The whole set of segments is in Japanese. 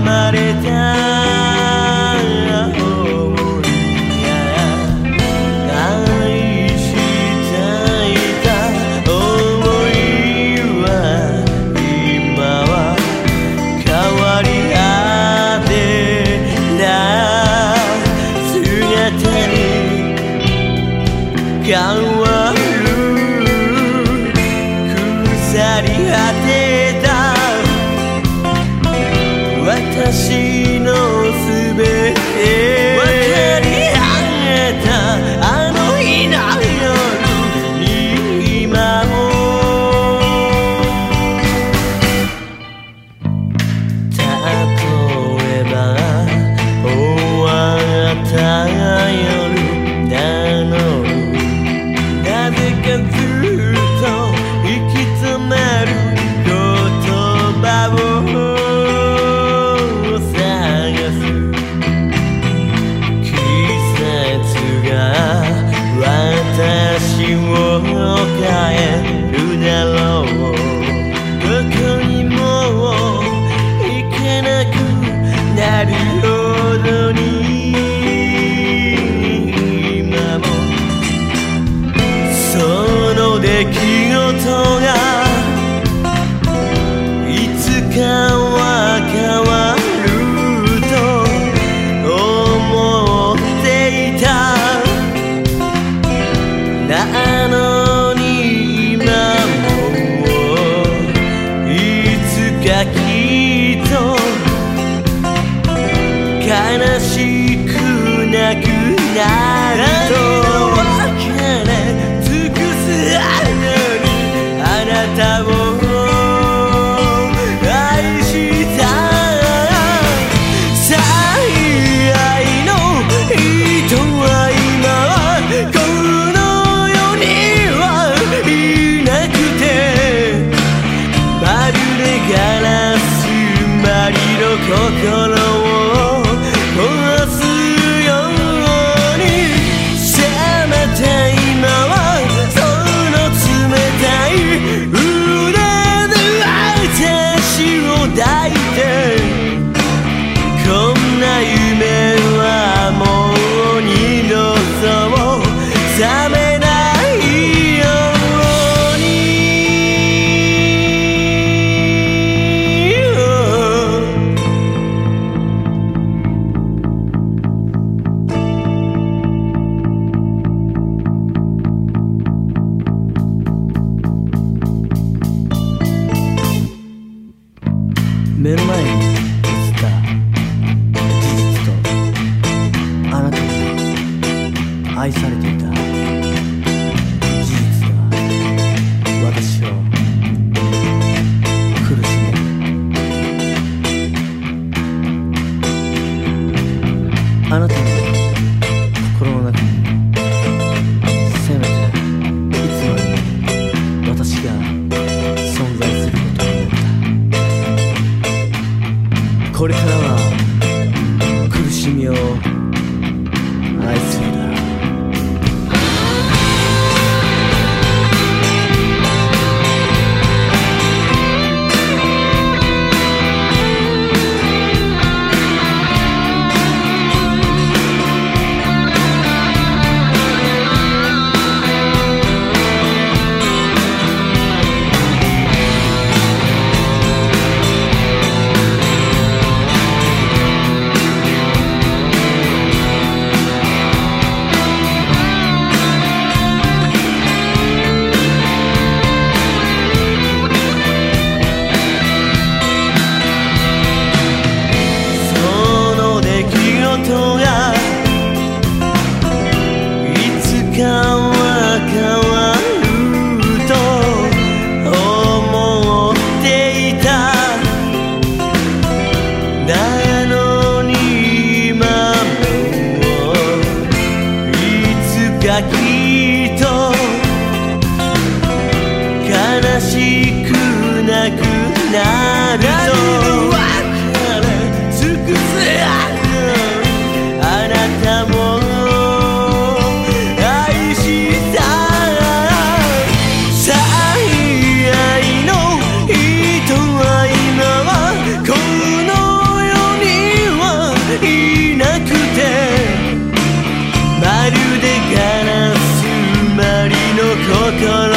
まれたいしたいたいは今は変わりあってたに変わな愛され look on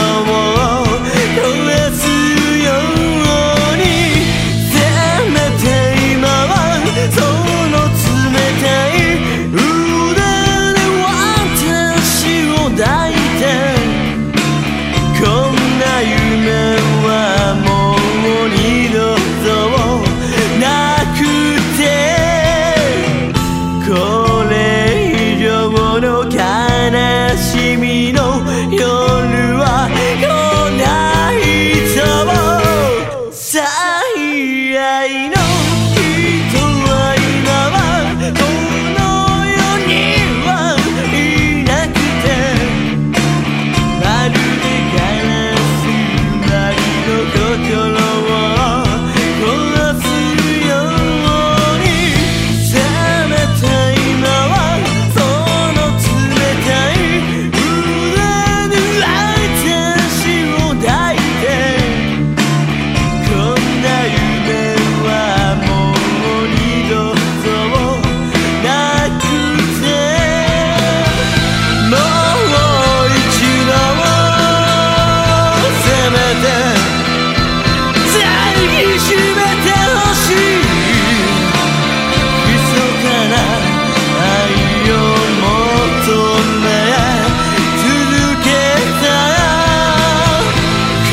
愛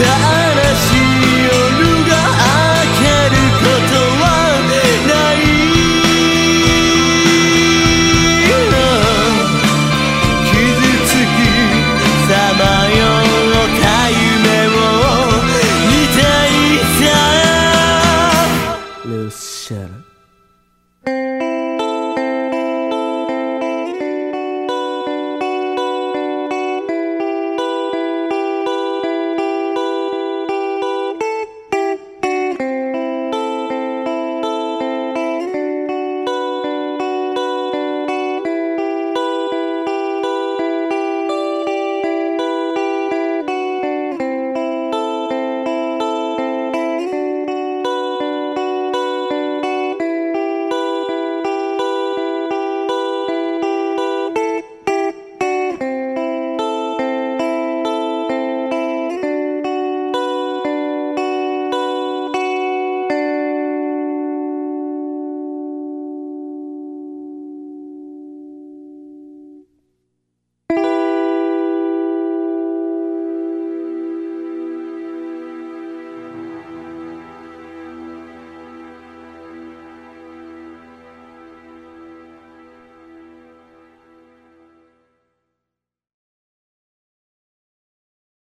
か